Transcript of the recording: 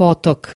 potok.